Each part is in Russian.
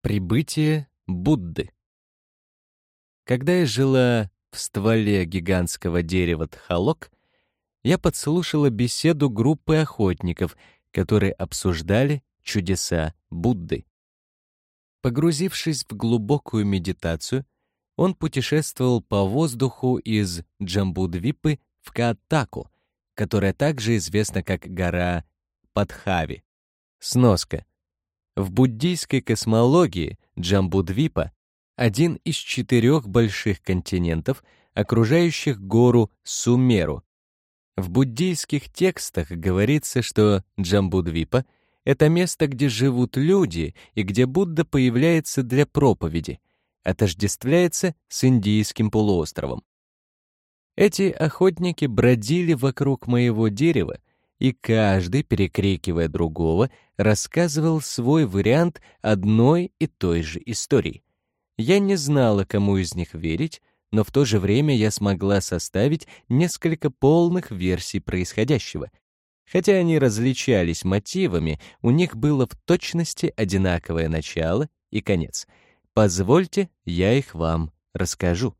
Прибытие Будды. Когда я жила в стволе гигантского дерева Тхалок, я подслушала беседу группы охотников, которые обсуждали чудеса Будды. Погрузившись в глубокую медитацию, он путешествовал по воздуху из Джамбудвипы в Каатаку, которая также известна как гора Падхави. Сноска. В буддийской космологии Джамбудвипа — один из четырех больших континентов, окружающих гору Сумеру. В буддийских текстах говорится, что Джамбудвипа — это место, где живут люди и где Будда появляется для проповеди, отождествляется с индийским полуостровом. Эти охотники бродили вокруг моего дерева, и каждый, перекрикивая другого, рассказывал свой вариант одной и той же истории. Я не знала, кому из них верить, но в то же время я смогла составить несколько полных версий происходящего. Хотя они различались мотивами, у них было в точности одинаковое начало и конец. Позвольте, я их вам расскажу.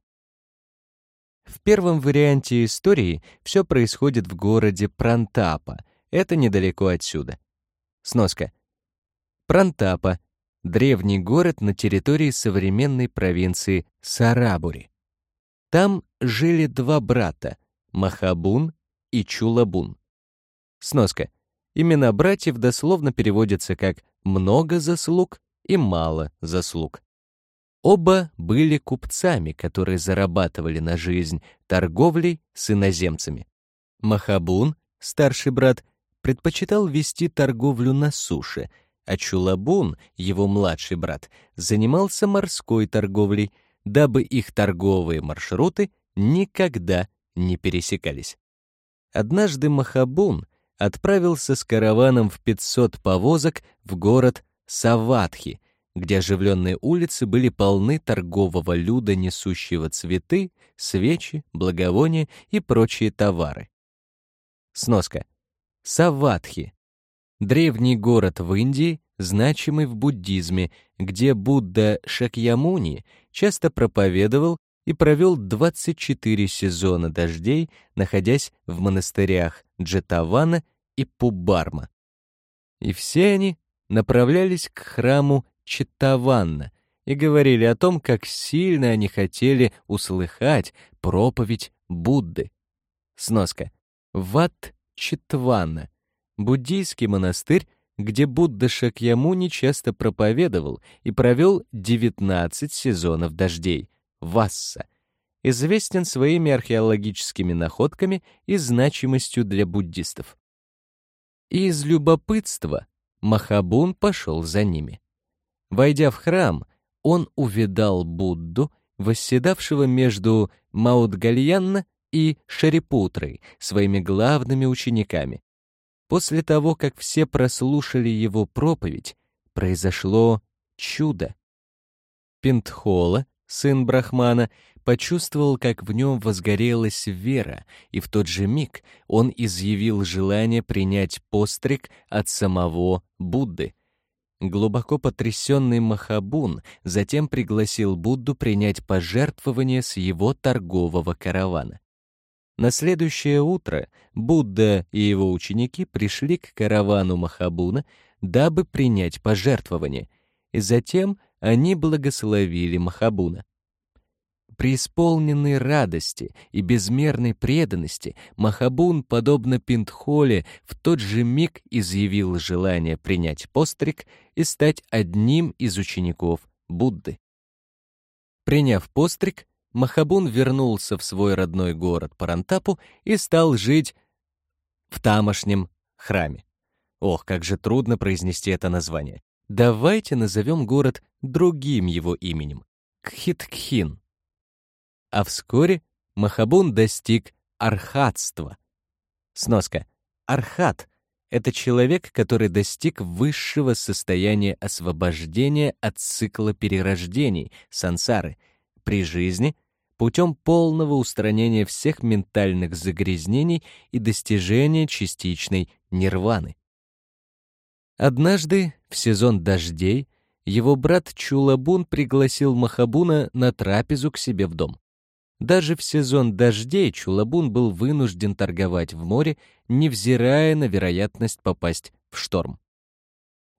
В первом варианте истории все происходит в городе Прантапа. Это недалеко отсюда. Сноска. Прантапа — древний город на территории современной провинции Сарабури. Там жили два брата — Махабун и Чулабун. Сноска. Имена братьев дословно переводятся как «много заслуг» и «мало заслуг». Оба были купцами, которые зарабатывали на жизнь торговлей с иноземцами. Махабун, старший брат, предпочитал вести торговлю на суше, а Чулабун, его младший брат, занимался морской торговлей, дабы их торговые маршруты никогда не пересекались. Однажды Махабун отправился с караваном в 500 повозок в город Саватхи, где оживленные улицы были полны торгового люда, несущего цветы, свечи, благовония и прочие товары. Сноска. Саватхи. Древний город в Индии, значимый в буддизме, где Будда Шакьямуни часто проповедовал и провел 24 сезона дождей, находясь в монастырях Джетавана и Пубарма. И все они направлялись к храму Читтаванна и говорили о том, как сильно они хотели услыхать проповедь Будды. Сноска. Ват Читвана — буддийский монастырь, где Будда Шакьямуни часто проповедовал и провел 19 сезонов дождей, Васса, известен своими археологическими находками и значимостью для буддистов. Из любопытства Махабун пошел за ними. Войдя в храм, он увидал Будду, восседавшего между Маудгальянна и Шарипутрой, своими главными учениками. После того, как все прослушали его проповедь, произошло чудо. Пентхола, сын Брахмана, почувствовал, как в нем возгорелась вера, и в тот же миг он изъявил желание принять постриг от самого Будды. Глубоко потрясенный Махабун затем пригласил Будду принять пожертвование с его торгового каравана. На следующее утро Будда и его ученики пришли к каравану Махабуна, дабы принять пожертвование, и затем они благословили Махабуна. Преисполненный радости и безмерной преданности, Махабун, подобно Пинтхоле, в тот же миг изъявил желание принять постриг и стать одним из учеников Будды. Приняв постриг, Махабун вернулся в свой родной город Парантапу и стал жить в тамошнем храме. Ох, как же трудно произнести это название. Давайте назовем город другим его именем — Кхиткхин а вскоре Махабун достиг архатства. Сноска. Архат — это человек, который достиг высшего состояния освобождения от цикла перерождений, сансары, при жизни путем полного устранения всех ментальных загрязнений и достижения частичной нирваны. Однажды, в сезон дождей, его брат Чулабун пригласил Махабуна на трапезу к себе в дом. Даже в сезон дождей Чулабун был вынужден торговать в море, невзирая на вероятность попасть в шторм.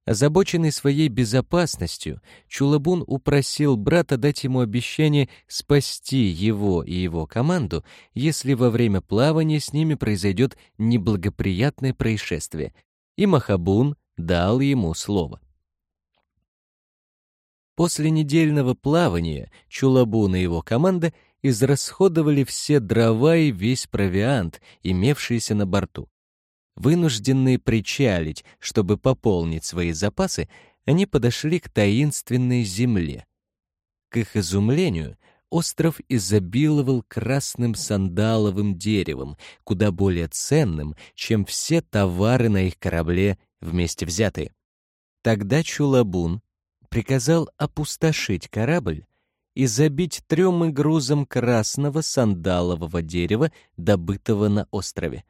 Озабоченный своей безопасностью, Чулабун упросил брата дать ему обещание спасти его и его команду, если во время плавания с ними произойдет неблагоприятное происшествие, и Махабун дал ему слово. После недельного плавания Чулабун и его команда израсходовали все дрова и весь провиант, имевшиеся на борту. Вынужденные причалить, чтобы пополнить свои запасы, они подошли к таинственной земле. К их изумлению, остров изобиловал красным сандаловым деревом, куда более ценным, чем все товары на их корабле вместе взятые. Тогда Чулабун приказал опустошить корабль и забить трем грузом красного сандалового дерева, добытого на острове.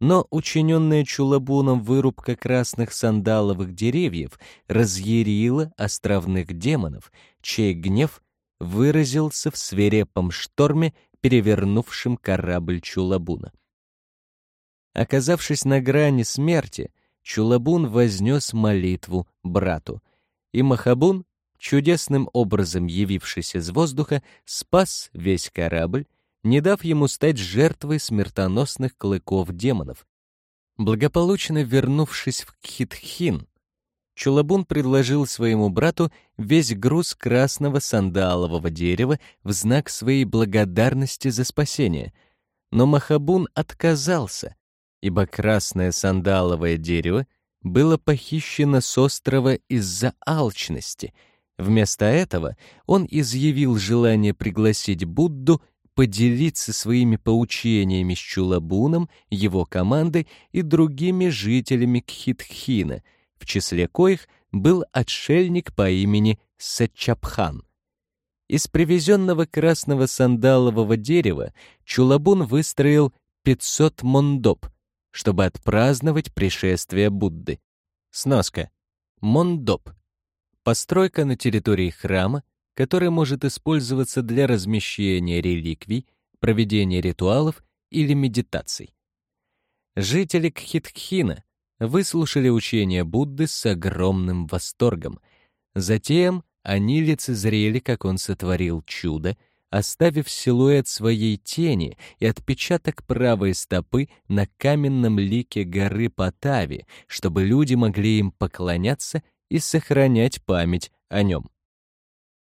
Но учиненная Чулабуном вырубка красных сандаловых деревьев разъярила островных демонов, чей гнев выразился в свирепом шторме, перевернувшем корабль Чулабуна. Оказавшись на грани смерти, Чулабун вознес молитву брату, и Махабун, чудесным образом явившийся из воздуха, спас весь корабль не дав ему стать жертвой смертоносных клыков демонов. Благополучно вернувшись в Кхитхин, Чулабун предложил своему брату весь груз красного сандалового дерева в знак своей благодарности за спасение. Но Махабун отказался, ибо красное сандаловое дерево было похищено с острова из-за алчности. Вместо этого он изъявил желание пригласить Будду поделиться своими поучениями с Чулабуном, его командой и другими жителями Кхитхина, в числе коих был отшельник по имени Сачапхан. Из привезенного красного сандалового дерева Чулабун выстроил 500 мондоп, чтобы отпраздновать пришествие Будды. Сноска. Мондоп. Постройка на территории храма, который может использоваться для размещения реликвий, проведения ритуалов или медитаций. Жители Кхитхина выслушали учение Будды с огромным восторгом. Затем они лицезрели, как он сотворил чудо, оставив силуэт своей тени и отпечаток правой стопы на каменном лике горы Патави, чтобы люди могли им поклоняться и сохранять память о нем.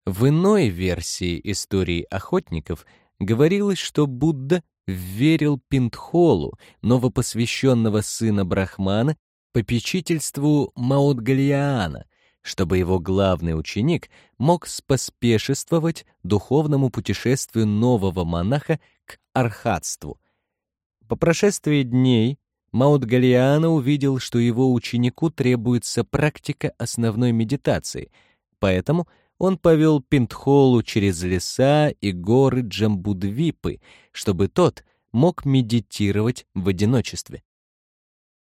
В иной версии истории охотников говорилось, что Будда верил Пинтхолу, новопосвященного сына Брахмана, попечительству Маудгалиаана, чтобы его главный ученик мог споспешествовать духовному путешествию нового монаха к архатству. По прошествии дней Маудгалиана увидел, что его ученику требуется практика основной медитации, поэтому — он повел Пинтхолу через леса и горы Джамбудвипы, чтобы тот мог медитировать в одиночестве.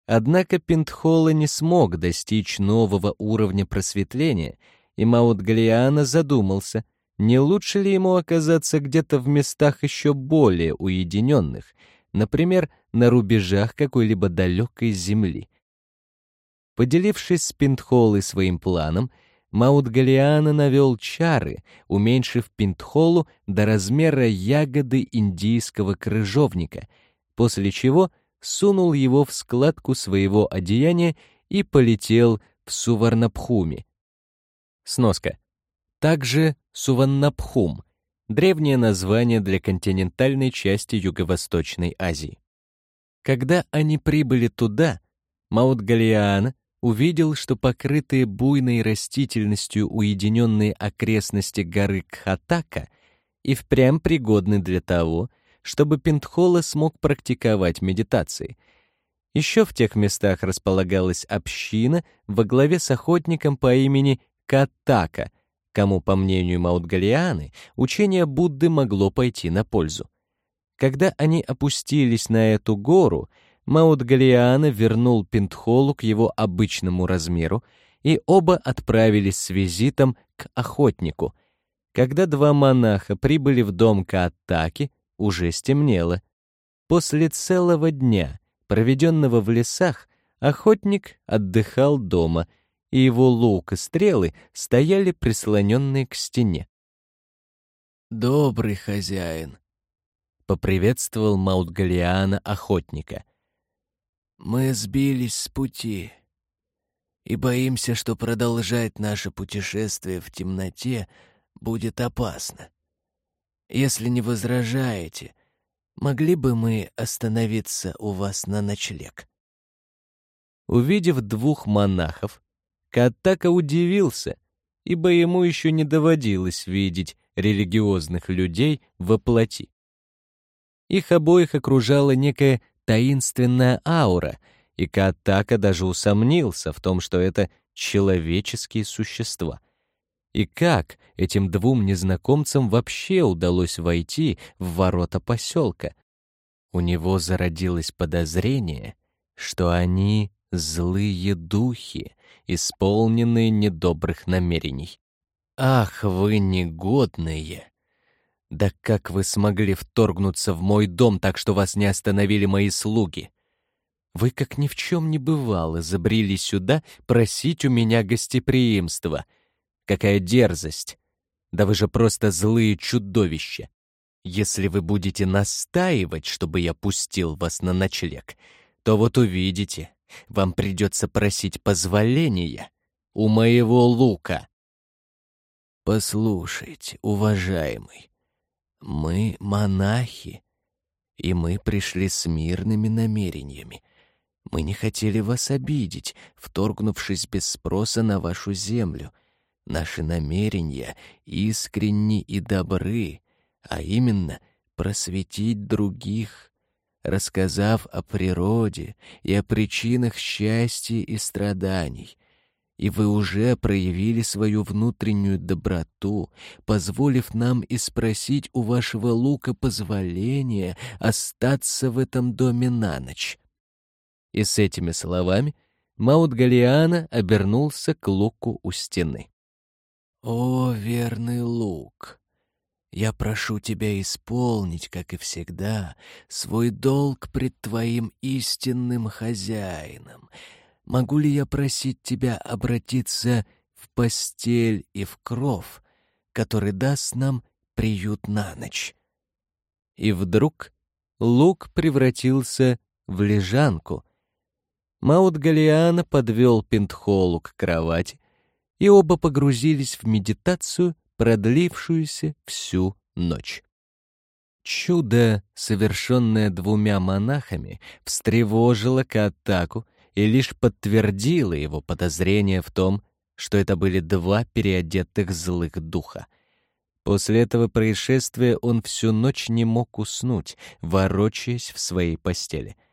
Однако Пинтхола не смог достичь нового уровня просветления, и Маудгалиана задумался, не лучше ли ему оказаться где-то в местах еще более уединенных, например, на рубежах какой-либо далекой земли. Поделившись с Пинтхолой своим планом, Маудгалиана навел чары, уменьшив Пинтхолу до размера ягоды индийского крыжовника, после чего сунул его в складку своего одеяния и полетел в Суварнабхуми. Сноска. Также Суваннабхум — древнее название для континентальной части Юго-Восточной Азии. Когда они прибыли туда, Маудгалиана увидел, что покрытые буйной растительностью уединенные окрестности горы Кхатака и впрямь пригодны для того, чтобы Пентхола смог практиковать медитации. Еще в тех местах располагалась община во главе с охотником по имени Катака, кому, по мнению Маутгалианы, учение Будды могло пойти на пользу. Когда они опустились на эту гору — Маут Галиана вернул Пинтхолу к его обычному размеру и оба отправились с визитом к охотнику. Когда два монаха прибыли в дом Кааттаки, уже стемнело. После целого дня, проведенного в лесах, охотник отдыхал дома, и его лук и стрелы стояли прислоненные к стене. «Добрый хозяин», — поприветствовал Маутгалиана охотника. «Мы сбились с пути и боимся, что продолжать наше путешествие в темноте будет опасно. Если не возражаете, могли бы мы остановиться у вас на ночлег?» Увидев двух монахов, Катака удивился, ибо ему еще не доводилось видеть религиозных людей во плоти. Их обоих окружала некая таинственная аура, и Катака даже усомнился в том, что это человеческие существа. И как этим двум незнакомцам вообще удалось войти в ворота поселка? У него зародилось подозрение, что они злые духи, исполненные недобрых намерений. Ах, вы негодные! Да как вы смогли вторгнуться в мой дом так, что вас не остановили мои слуги? Вы, как ни в чем не бывало, забрели сюда просить у меня гостеприимства. Какая дерзость! Да вы же просто злые чудовища! Если вы будете настаивать, чтобы я пустил вас на ночлег, то вот увидите, вам придется просить позволения у моего лука. Послушайте, уважаемый, мы монахи, и мы пришли с мирными намерениями. Мы не хотели вас обидеть, вторгнувшись без спроса на вашу землю. Наши намерения искренни и добры, а именно просветить других, рассказав о природе и о причинах счастья и страданий. И вы уже проявили свою внутреннюю доброту, позволив нам и спросить у вашего лука позволения остаться в этом доме на ночь. И с этими словами Маут Галиана обернулся к луку у стены. «О, верный лук! Я прошу тебя исполнить, как и всегда, свой долг пред твоим истинным хозяином. Могу ли я просить тебя обратиться в постель и в кров, который даст нам приют на ночь?» И вдруг лук превратился в лежанку. Маут Галиана подвел Пентхолу к кровати, и оба погрузились в медитацию, продлившуюся всю ночь. Чудо, совершенное двумя монахами, встревожило Катаку и лишь подтвердило его подозрение в том, что это были два переодетых злых духа. После этого происшествия он всю ночь не мог уснуть, ворочаясь в своей постели —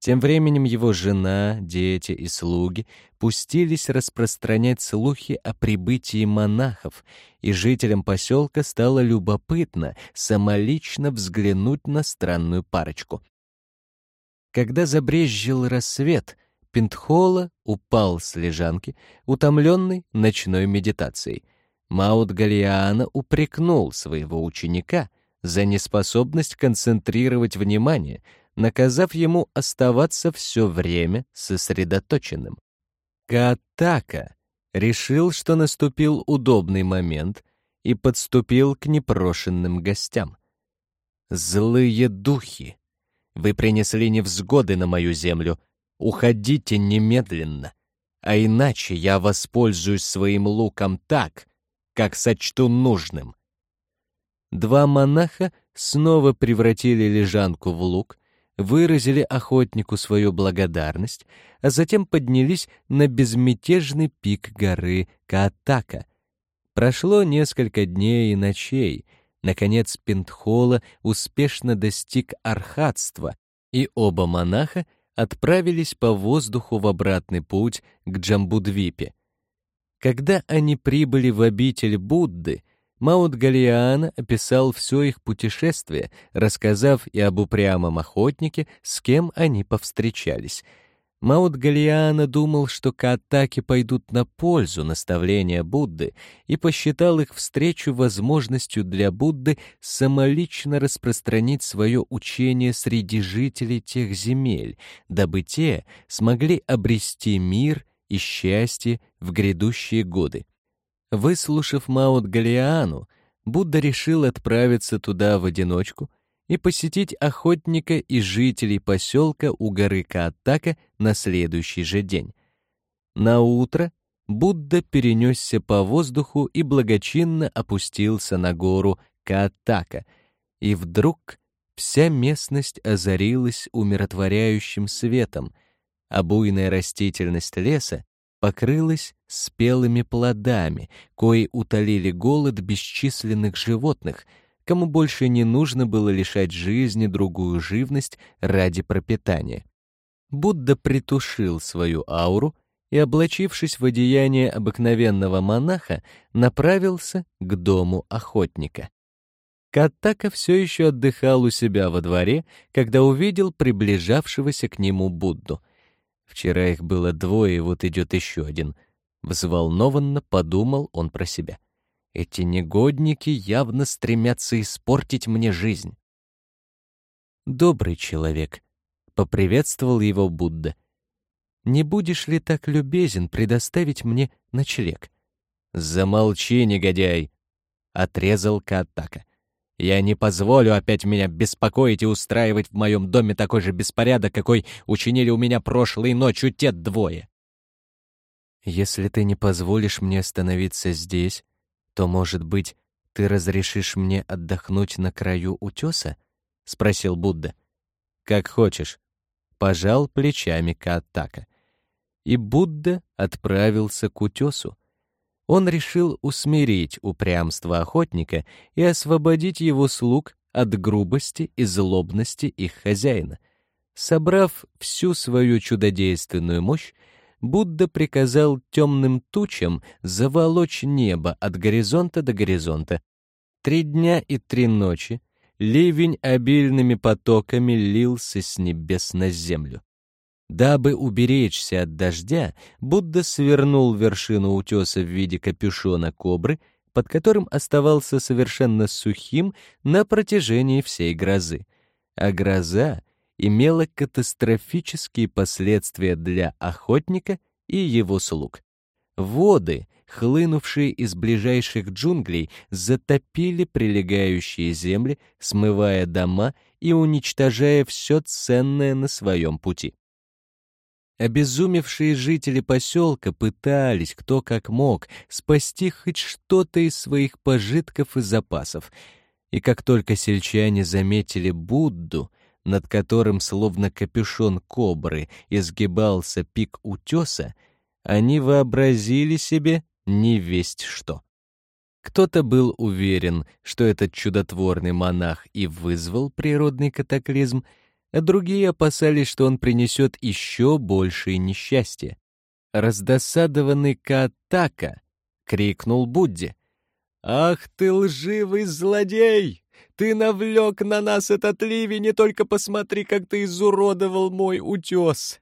тем временем его жена, дети и слуги пустились распространять слухи о прибытии монахов, и жителям поселка стало любопытно самолично взглянуть на странную парочку. Когда забрезжил рассвет, Пентхола упал с лежанки, утомленный ночной медитацией. Маут Галиана упрекнул своего ученика за неспособность концентрировать внимание — наказав ему оставаться все время сосредоточенным. Каатака решил, что наступил удобный момент и подступил к непрошенным гостям. «Злые духи! Вы принесли невзгоды на мою землю. Уходите немедленно, а иначе я воспользуюсь своим луком так, как сочту нужным». Два монаха снова превратили лежанку в лук, выразили охотнику свою благодарность, а затем поднялись на безмятежный пик горы Каатака. Прошло несколько дней и ночей. Наконец Пентхола успешно достиг архатства, и оба монаха отправились по воздуху в обратный путь к Джамбудвипе. Когда они прибыли в обитель Будды, Маут Галиан описал все их путешествие, рассказав и об упрямом охотнике, с кем они повстречались. Маут Галиана думал, что каатаки пойдут на пользу наставления Будды и посчитал их встречу возможностью для Будды самолично распространить свое учение среди жителей тех земель, дабы те смогли обрести мир и счастье в грядущие годы. Выслушав Маут Галиану, Будда решил отправиться туда в одиночку — и посетить охотника и жителей поселка у горы Каатака на следующий же день. На утро Будда перенесся по воздуху и благочинно опустился на гору Каатака, и вдруг вся местность озарилась умиротворяющим светом, а буйная растительность леса покрылась спелыми плодами, кои утолили голод бесчисленных животных — кому больше не нужно было лишать жизни другую живность ради пропитания. Будда притушил свою ауру и, облачившись в одеяние обыкновенного монаха, направился к дому охотника. Катака все еще отдыхал у себя во дворе, когда увидел приближавшегося к нему Будду. Вчера их было двое, вот идет еще один. Взволнованно подумал он про себя — эти негодники явно стремятся испортить мне жизнь. Добрый человек, поприветствовал его Будда. Не будешь ли так любезен предоставить мне ночлег? Замолчи, негодяй, отрезал Катака. Я не позволю опять меня беспокоить и устраивать в моем доме такой же беспорядок, какой учинили у меня прошлой ночью те двое. Если ты не позволишь мне остановиться здесь, то, может быть, ты разрешишь мне отдохнуть на краю утеса? спросил Будда. Как хочешь, пожал плечами Каатака. И Будда отправился к утесу. Он решил усмирить упрямство охотника и освободить его слуг от грубости и злобности их хозяина. Собрав всю свою чудодейственную мощь, Будда приказал темным тучам заволочь небо от горизонта до горизонта. Три дня и три ночи ливень обильными потоками лился с небес на землю. Дабы уберечься от дождя, Будда свернул вершину утеса в виде капюшона кобры, под которым оставался совершенно сухим на протяжении всей грозы. А гроза имело катастрофические последствия для охотника и его слуг. Воды, хлынувшие из ближайших джунглей, затопили прилегающие земли, смывая дома и уничтожая все ценное на своем пути. Обезумевшие жители поселка пытались, кто как мог, спасти хоть что-то из своих пожитков и запасов. И как только сельчане заметили Будду, над которым, словно капюшон кобры, изгибался пик утеса, они вообразили себе невесть что. Кто-то был уверен, что этот чудотворный монах и вызвал природный катаклизм, а другие опасались, что он принесет еще большее несчастье. Раздосадованный Катака крикнул Будде. «Ах ты лживый злодей! Ты навлек на нас этот ливень, и только посмотри, как ты изуродовал мой утес.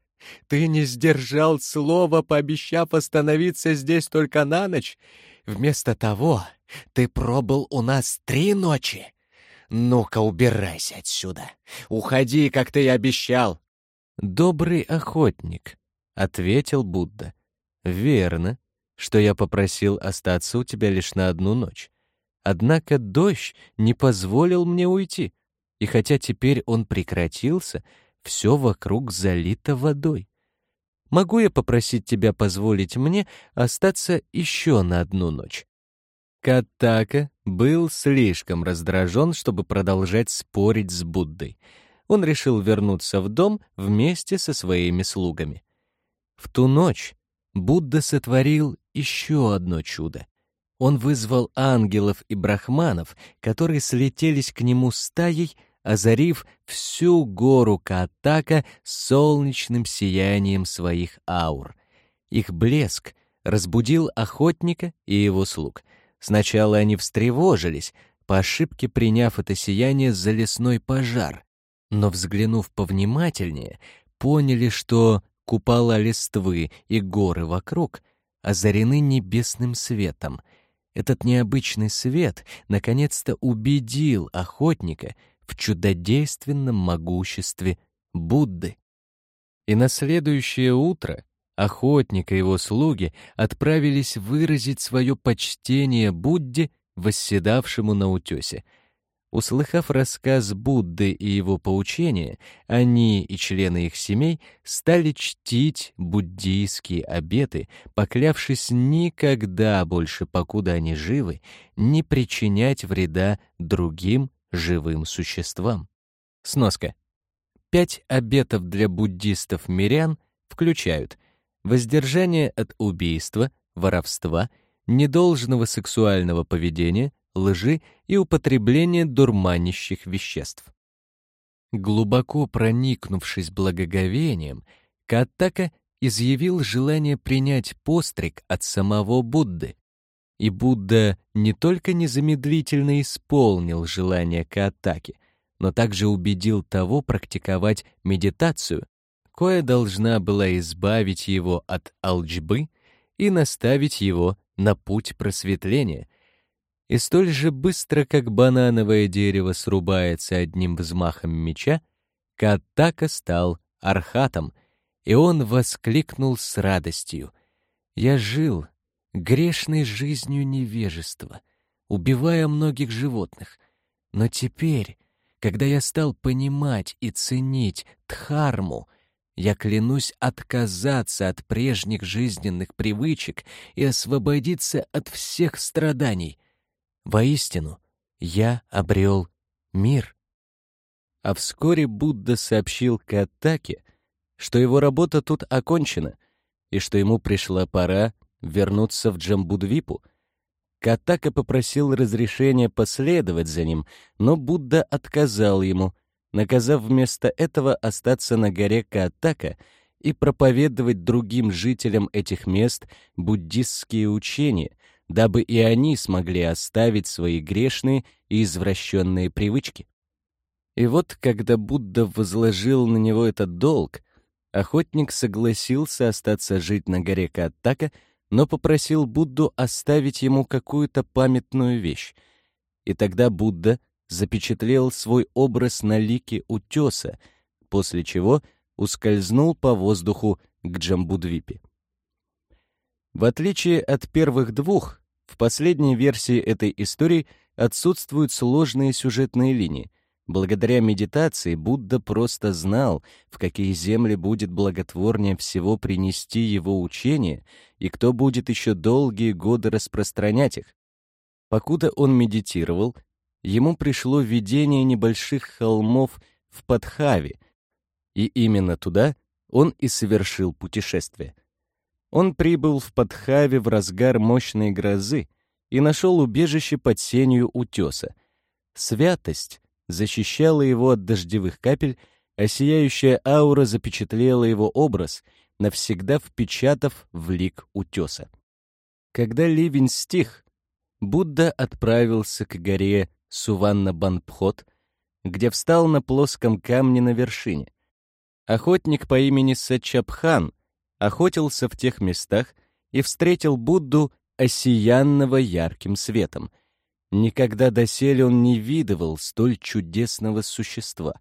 Ты не сдержал слова, пообещав остановиться здесь только на ночь. Вместо того ты пробыл у нас три ночи. Ну-ка, убирайся отсюда. Уходи, как ты и обещал. Добрый охотник, — ответил Будда. Верно, что я попросил остаться у тебя лишь на одну ночь. Однако дождь не позволил мне уйти, и хотя теперь он прекратился, все вокруг залито водой. Могу я попросить тебя позволить мне остаться еще на одну ночь?» Катака был слишком раздражен, чтобы продолжать спорить с Буддой. Он решил вернуться в дом вместе со своими слугами. В ту ночь Будда сотворил еще одно чудо он вызвал ангелов и брахманов, которые слетелись к нему стаей, озарив всю гору Катака солнечным сиянием своих аур. Их блеск разбудил охотника и его слуг. Сначала они встревожились, по ошибке приняв это сияние за лесной пожар, но, взглянув повнимательнее, поняли, что купола листвы и горы вокруг озарены небесным светом. Этот необычный свет наконец-то убедил охотника в чудодейственном могуществе Будды. И на следующее утро охотник и его слуги отправились выразить свое почтение Будде, восседавшему на утесе — Услыхав рассказ Будды и его поучения, они и члены их семей стали чтить буддийские обеты, поклявшись никогда больше, покуда они живы, не причинять вреда другим живым существам. Сноска. Пять обетов для буддистов-мирян включают воздержание от убийства, воровства, недолжного сексуального поведения, лжи и употребление дурманящих веществ. Глубоко проникнувшись благоговением, Каттака изъявил желание принять постриг от самого Будды. И Будда не только незамедлительно исполнил желание Каттаки, но также убедил того практиковать медитацию, кое должна была избавить его от алджбы и наставить его на путь просветления — и столь же быстро, как банановое дерево срубается одним взмахом меча, Каттака стал архатом, и он воскликнул с радостью. «Я жил грешной жизнью невежества, убивая многих животных, но теперь, когда я стал понимать и ценить Дхарму, я клянусь отказаться от прежних жизненных привычек и освободиться от всех страданий — Воистину, я обрел мир. А вскоре Будда сообщил Катаке, что его работа тут окончена и что ему пришла пора вернуться в Джамбудвипу. Катака попросил разрешения последовать за ним, но Будда отказал ему, наказав вместо этого остаться на горе Катака и проповедовать другим жителям этих мест буддистские учения, дабы и они смогли оставить свои грешные и извращенные привычки. И вот, когда Будда возложил на него этот долг, охотник согласился остаться жить на горе Каттака, но попросил Будду оставить ему какую-то памятную вещь. И тогда Будда запечатлел свой образ на лике утеса, после чего ускользнул по воздуху к Джамбудвипе. В отличие от первых двух, в последней версии этой истории отсутствуют сложные сюжетные линии. Благодаря медитации Будда просто знал, в какие земли будет благотворнее всего принести его учение и кто будет еще долгие годы распространять их. Покуда он медитировал, ему пришло видение небольших холмов в Падхаве, и именно туда он и совершил путешествие. Он прибыл в Падхаве в разгар мощной грозы и нашел убежище под сенью утеса. Святость защищала его от дождевых капель, а сияющая аура запечатлела его образ, навсегда впечатав в лик утеса. Когда ливень стих, Будда отправился к горе Суванна-Банпхот, где встал на плоском камне на вершине. Охотник по имени Сачапхан охотился в тех местах и встретил Будду, осиянного ярким светом. Никогда доселе он не видывал столь чудесного существа.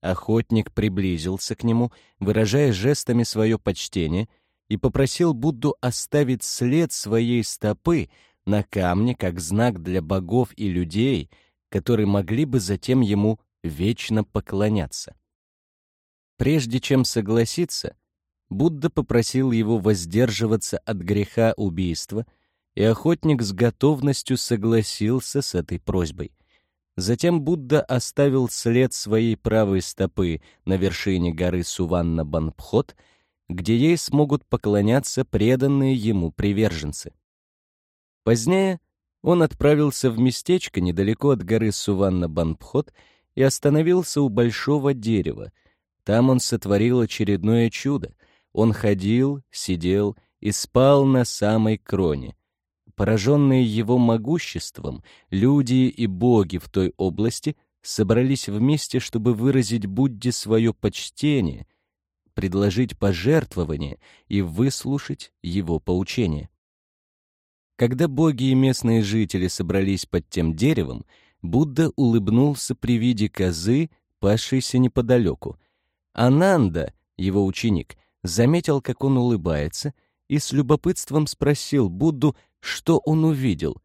Охотник приблизился к нему, выражая жестами свое почтение, и попросил Будду оставить след своей стопы на камне как знак для богов и людей, которые могли бы затем ему вечно поклоняться. Прежде чем согласиться, Будда попросил его воздерживаться от греха убийства, и охотник с готовностью согласился с этой просьбой. Затем Будда оставил след своей правой стопы на вершине горы Суванна-Банпхот, где ей смогут поклоняться преданные ему приверженцы. Позднее он отправился в местечко недалеко от горы Суванна-Банпхот и остановился у большого дерева. Там он сотворил очередное чудо — он ходил, сидел и спал на самой кроне. Пораженные его могуществом, люди и боги в той области собрались вместе, чтобы выразить Будде свое почтение. предложить пожертвование и выслушать его поучение. Когда боги и местные жители собрались под тем деревом, Будда улыбнулся при виде козы, пасшейся неподалеку. Ананда, его ученик, заметил, как он улыбается, и с любопытством спросил Будду, что он увидел.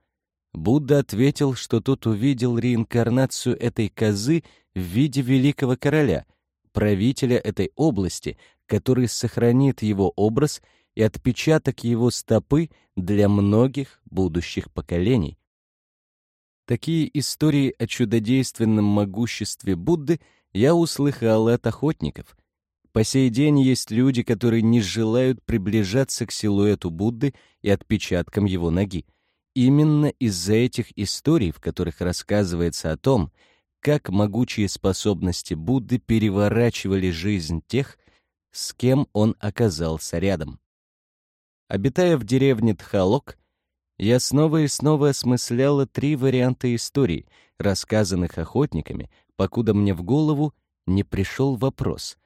Будда ответил, что тот увидел реинкарнацию этой козы в виде великого короля, правителя этой области, который сохранит его образ и отпечаток его стопы для многих будущих поколений. Такие истории о чудодейственном могуществе Будды я услыхал от охотников. По сей день есть люди, которые не желают приближаться к силуэту Будды и отпечаткам его ноги. Именно из-за этих историй, в которых рассказывается о том, как могучие способности Будды переворачивали жизнь тех, с кем он оказался рядом. Обитая в деревне Тхалок, я снова и снова осмысляла три варианта историй, рассказанных охотниками, покуда мне в голову не пришел вопрос.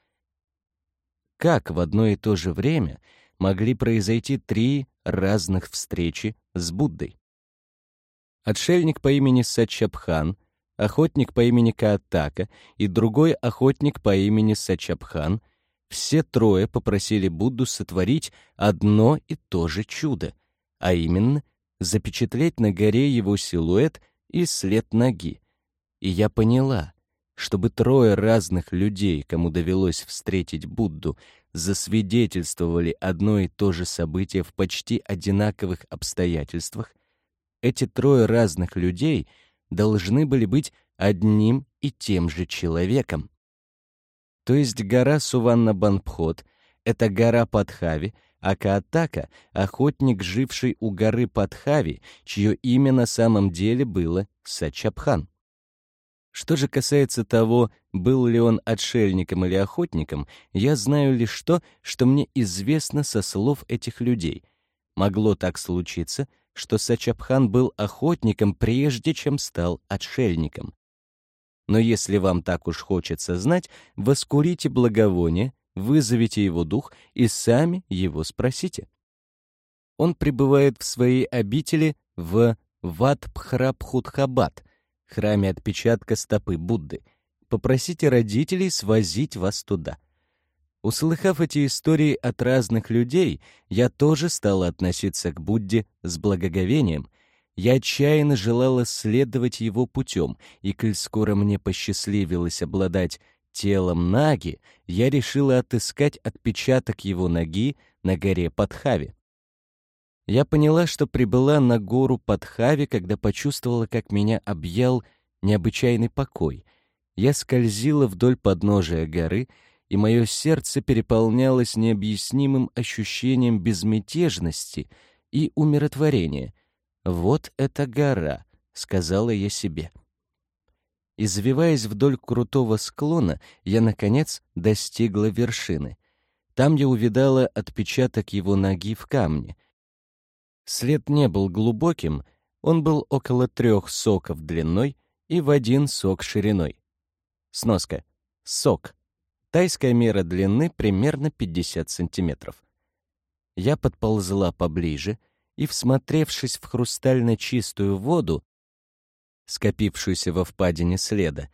Как в одно и то же время могли произойти три разных встречи с Буддой? Отшельник по имени Сачабхан, охотник по имени Каатака и другой охотник по имени Сачабхан — все трое попросили Будду сотворить одно и то же чудо, а именно запечатлеть на горе его силуэт и след ноги. И я поняла, чтобы трое разных людей, кому довелось встретить Будду, засвидетельствовали одно и то же событие в почти одинаковых обстоятельствах, эти трое разных людей должны были быть одним и тем же человеком. То есть гора Суванна-Банпхот — это гора Падхави, а Каатака — охотник, живший у горы Падхави, чье имя на самом деле было Сачабхан. Что же касается того, был ли он отшельником или охотником, я знаю лишь то, что мне известно со слов этих людей. Могло так случиться, что Сачабхан был охотником, прежде чем стал отшельником. Но если вам так уж хочется знать, воскурите благовоние, вызовите его дух и сами его спросите. Он пребывает в своей обители в Ватпхрабхутхабад, храме отпечатка стопы Будды. Попросите родителей свозить вас туда. Услыхав эти истории от разных людей, я тоже стала относиться к Будде с благоговением — я отчаянно желала следовать его путем, и коль скоро мне посчастливилось обладать телом Наги, я решила отыскать отпечаток его ноги на горе Падхави. Я поняла, что прибыла на гору Падхави, когда почувствовала, как меня объял необычайный покой. Я скользила вдоль подножия горы, и мое сердце переполнялось необъяснимым ощущением безмятежности и умиротворения — «Вот эта гора», — сказала я себе. Извиваясь вдоль крутого склона, я, наконец, достигла вершины. Там я увидала отпечаток его ноги в камне. След не был глубоким, он был около трех соков длиной и в один сок шириной. Сноска. Сок. Тайская мера длины примерно 50 сантиметров. Я подползла поближе — и, всмотревшись в хрустально чистую воду, скопившуюся во впадине следа,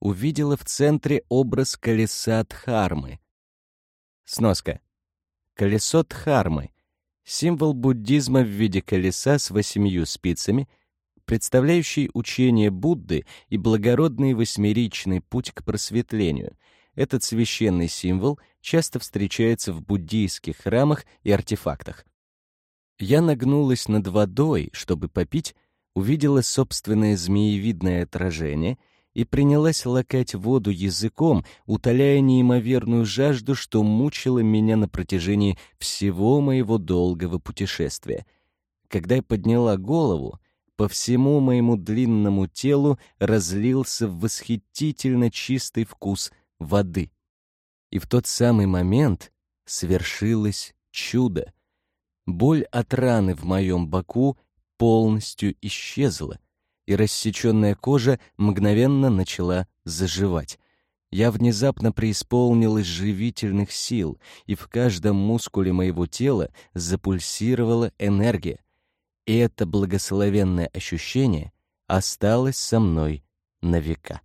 увидела в центре образ колеса Дхармы. Сноска. Колесо Дхармы — символ буддизма в виде колеса с восемью спицами, представляющий учение Будды и благородный восьмеричный путь к просветлению. Этот священный символ часто встречается в буддийских храмах и артефактах. Я нагнулась над водой, чтобы попить, увидела собственное змеевидное отражение и принялась лакать воду языком, утоляя неимоверную жажду, что мучила меня на протяжении всего моего долгого путешествия. Когда я подняла голову, по всему моему длинному телу разлился восхитительно чистый вкус воды. И в тот самый момент свершилось чудо. Боль от раны в моем боку полностью исчезла, и рассеченная кожа мгновенно начала заживать. я внезапно преисполнилась живительных сил, и в каждом мускуле моего тела запульсировала энергия. И это благословенное ощущение осталось со мной на века.